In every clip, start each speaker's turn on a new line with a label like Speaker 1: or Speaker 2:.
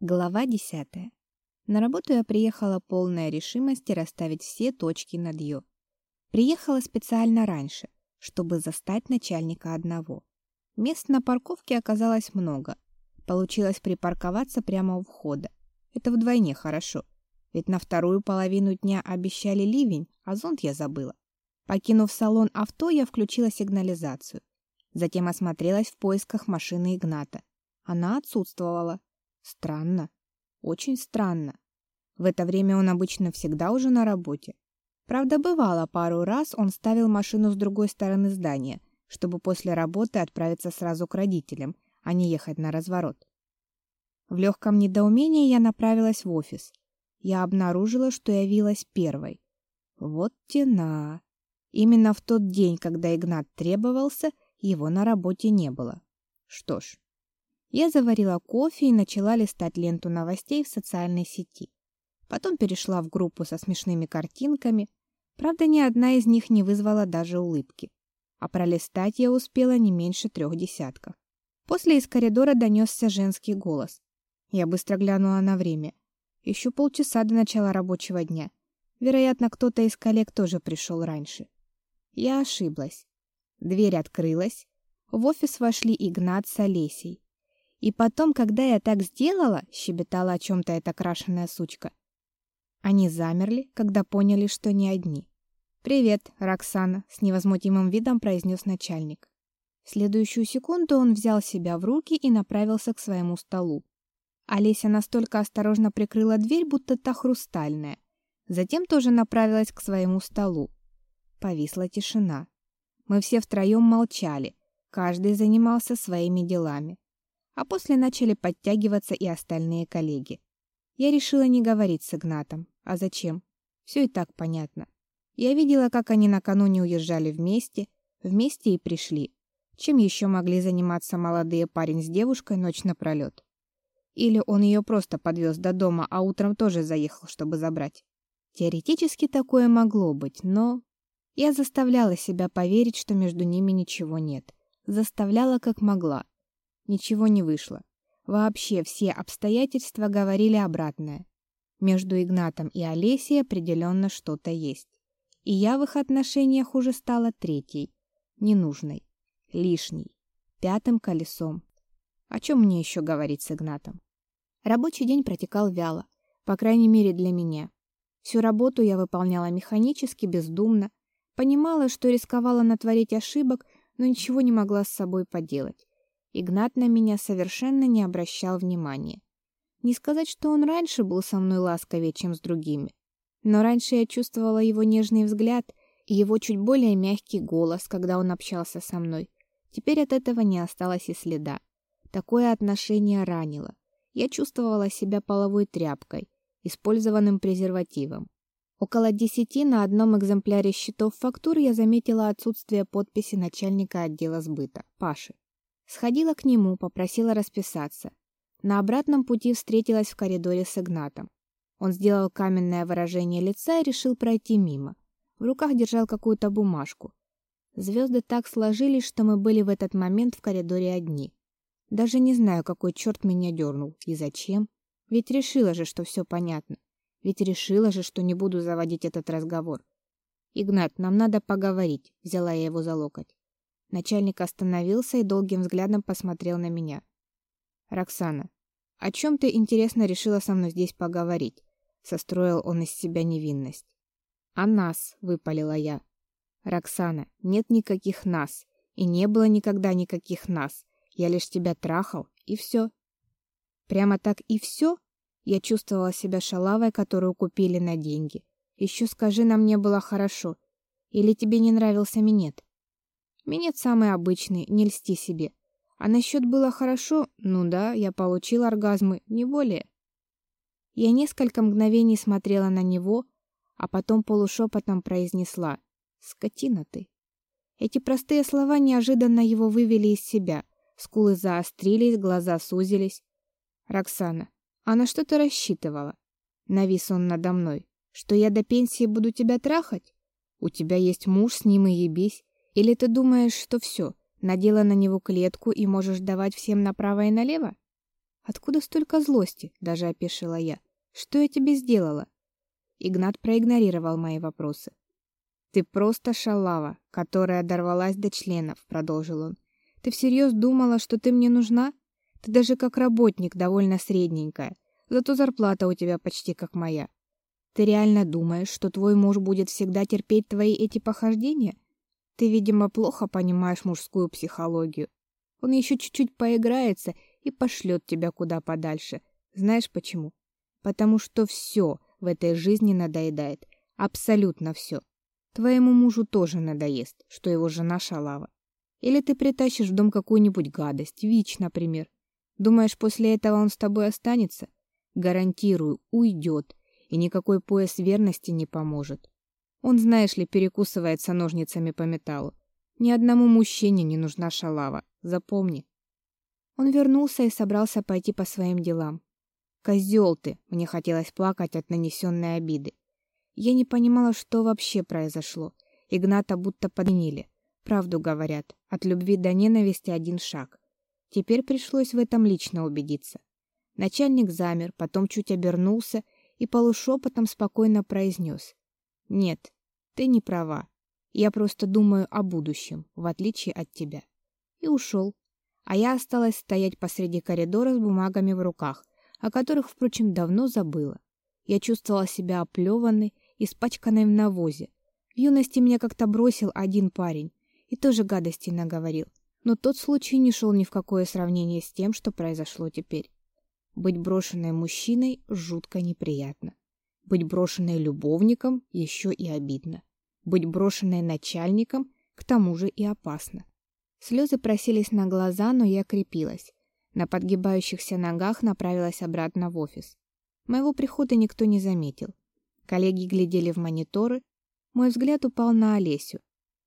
Speaker 1: Глава 10. На работу я приехала полная решимости расставить все точки над «ё». Приехала специально раньше, чтобы застать начальника одного. Мест на парковке оказалось много. Получилось припарковаться прямо у входа. Это вдвойне хорошо, ведь на вторую половину дня обещали ливень, а зонт я забыла. Покинув салон авто, я включила сигнализацию. Затем осмотрелась в поисках машины Игната. Она отсутствовала. Странно. Очень странно. В это время он обычно всегда уже на работе. Правда, бывало пару раз он ставил машину с другой стороны здания, чтобы после работы отправиться сразу к родителям, а не ехать на разворот. В легком недоумении я направилась в офис. Я обнаружила, что явилась первой. Вот тена. Именно в тот день, когда Игнат требовался, его на работе не было. Что ж, я заварила кофе и начала листать ленту новостей в социальной сети. Потом перешла в группу со смешными картинками. Правда, ни одна из них не вызвала даже улыбки. А пролистать я успела не меньше трех десятков. После из коридора донесся женский голос. Я быстро глянула на время. Еще полчаса до начала рабочего дня. Вероятно, кто-то из коллег тоже пришел раньше. Я ошиблась. Дверь открылась. В офис вошли Игнат с Олесей. И потом, когда я так сделала, щебетала о чем то эта крашеная сучка. Они замерли, когда поняли, что не одни. Привет, Роксана, с невозмутимым видом произнес начальник. В следующую секунду он взял себя в руки и направился к своему столу. Олеся настолько осторожно прикрыла дверь, будто та хрустальная. Затем тоже направилась к своему столу. Повисла тишина. Мы все втроем молчали, каждый занимался своими делами а после начали подтягиваться и остальные коллеги. Я решила не говорить с Игнатом. А зачем? Все и так понятно. Я видела, как они накануне уезжали вместе, вместе и пришли. Чем еще могли заниматься молодые парень с девушкой ночь напролет? Или он ее просто подвез до дома, а утром тоже заехал, чтобы забрать? Теоретически такое могло быть, но я заставляла себя поверить, что между ними ничего нет. Заставляла как могла. Ничего не вышло. Вообще все обстоятельства говорили обратное. Между Игнатом и Олесей определенно что-то есть. И я в их отношениях уже стала третьей, ненужной, лишней, пятым колесом. О чем мне еще говорить с Игнатом? Рабочий день протекал вяло, по крайней мере для меня. Всю работу я выполняла механически, бездумно, понимала, что рисковала натворить ошибок, но ничего не могла с собой поделать. Игнат на меня совершенно не обращал внимания. Не сказать, что он раньше был со мной ласковее, чем с другими. Но раньше я чувствовала его нежный взгляд и его чуть более мягкий голос, когда он общался со мной. Теперь от этого не осталось и следа. Такое отношение ранило. Я чувствовала себя половой тряпкой, использованным презервативом. Около десяти на одном экземпляре счетов фактур я заметила отсутствие подписи начальника отдела сбыта, Паши. Сходила к нему, попросила расписаться. На обратном пути встретилась в коридоре с Игнатом. Он сделал каменное выражение лица и решил пройти мимо. В руках держал какую-то бумажку. Звезды так сложились, что мы были в этот момент в коридоре одни. Даже не знаю, какой черт меня дернул и зачем. Ведь решила же, что все понятно. Ведь решила же, что не буду заводить этот разговор. Игнат, нам надо поговорить, взяла я его за локоть. Начальник остановился и долгим взглядом посмотрел на меня. Роксана, о чем ты интересно решила со мной здесь поговорить? Состроил он из себя невинность. О нас, выпалила я. Роксана, нет никаких нас, и не было никогда никаких нас. Я лишь тебя трахал, и все. Прямо так и все? Я чувствовала себя шалавой, которую купили на деньги. Еще скажи, нам не было хорошо. Или тебе не нравился минет? Минет самый обычный, не льсти себе. А насчет было хорошо, ну да, я получил оргазмы, не более. Я несколько мгновений смотрела на него, а потом полушепотом произнесла: "Скотина ты". Эти простые слова неожиданно его вывели из себя. Скулы заострились, глаза сузились. Роксана, она что-то рассчитывала. Навис он надо мной, что я до пенсии буду тебя трахать? У тебя есть муж, с ним и ебись. Или ты думаешь, что все, надела на него клетку и можешь давать всем направо и налево? Откуда столько злости? Даже опешила я. Что я тебе сделала? Игнат проигнорировал мои вопросы. Ты просто шалава, которая дорвалась до членов, продолжил он. Ты всерьез думала, что ты мне нужна? Ты даже как работник довольно средненькая, зато зарплата у тебя почти как моя. Ты реально думаешь, что твой муж будет всегда терпеть твои эти похождения? Ты, видимо, плохо понимаешь мужскую психологию. Он еще чуть-чуть поиграется и пошлет тебя куда подальше. Знаешь почему? Потому что все в этой жизни надоедает. Абсолютно все. Твоему мужу тоже надоест, что его жена шалава. Или ты притащишь в дом какую-нибудь гадость, ВИЧ, например. Думаешь, после этого он с тобой останется? Гарантирую, уйдет, и никакой пояс верности не поможет. Он, знаешь ли, перекусывается ножницами по металлу. Ни одному мужчине не нужна шалава, запомни. Он вернулся и собрался пойти по своим делам. Козел ты, мне хотелось плакать от нанесенной обиды. Я не понимала, что вообще произошло. Игната будто подменили. Правду говорят, от любви до ненависти один шаг. Теперь пришлось в этом лично убедиться. Начальник замер, потом чуть обернулся и полушепотом спокойно произнес: "Нет, ты не права. Я просто думаю о будущем, в отличие от тебя". И ушел а я осталась стоять посреди коридора с бумагами в руках, о которых, впрочем, давно забыла. Я чувствовала себя оплеванной, испачканной в навозе. В юности меня как-то бросил один парень и тоже гадости наговорил, но тот случай не шел ни в какое сравнение с тем, что произошло теперь. Быть брошенной мужчиной жутко неприятно. Быть брошенной любовником еще и обидно. Быть брошенной начальником к тому же и опасно. Слезы просились на глаза, но я крепилась. На подгибающихся ногах направилась обратно в офис. Моего прихода никто не заметил. Коллеги глядели в мониторы. Мой взгляд упал на Олесю.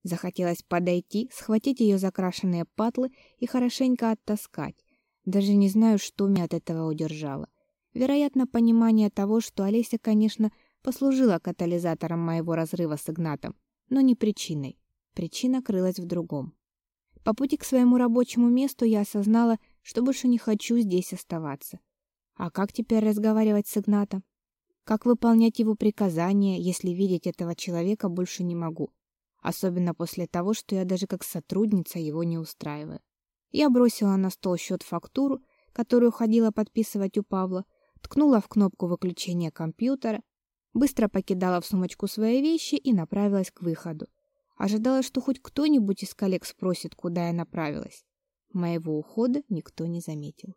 Speaker 1: Захотелось подойти, схватить ее закрашенные патлы и хорошенько оттаскать. Даже не знаю, что меня от этого удержало. Вероятно, понимание того, что Олеся, конечно, послужила катализатором моего разрыва с Игнатом, но не причиной. Причина крылась в другом. По пути к своему рабочему месту я осознала, что больше не хочу здесь оставаться. А как теперь разговаривать с Игнатом? Как выполнять его приказания, если видеть этого человека больше не могу? Особенно после того, что я даже как сотрудница его не устраиваю. Я бросила на стол счет-фактуру, которую ходила подписывать у Павла, ткнула в кнопку выключения компьютера, быстро покидала в сумочку свои вещи и направилась к выходу. Ожидала, что хоть кто-нибудь из коллег спросит, куда я направилась. Моего ухода никто не заметил.